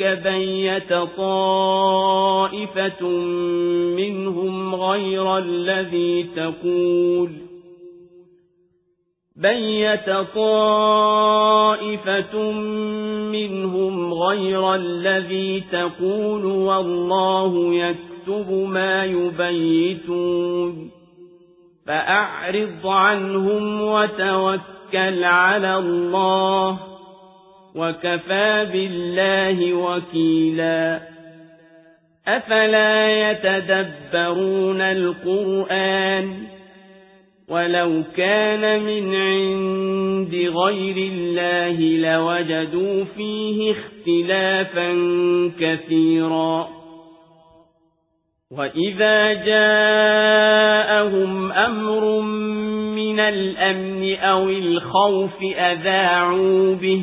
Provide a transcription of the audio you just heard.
عندك بيت طائفة منهم غير الذي تقول بيت طائفة منهم غير الذي تقول والله يكتب ما يبيتون فأعرض عنهم وتوكل على الله وكفى بالله وكيلا. أفلا يتدبرون القرآن ولو كان من عند غير الله لوجدوا فيه اختلافا كثيرا. وإذا جاءهم أمر من الأمن أو الخوف أذاعوا به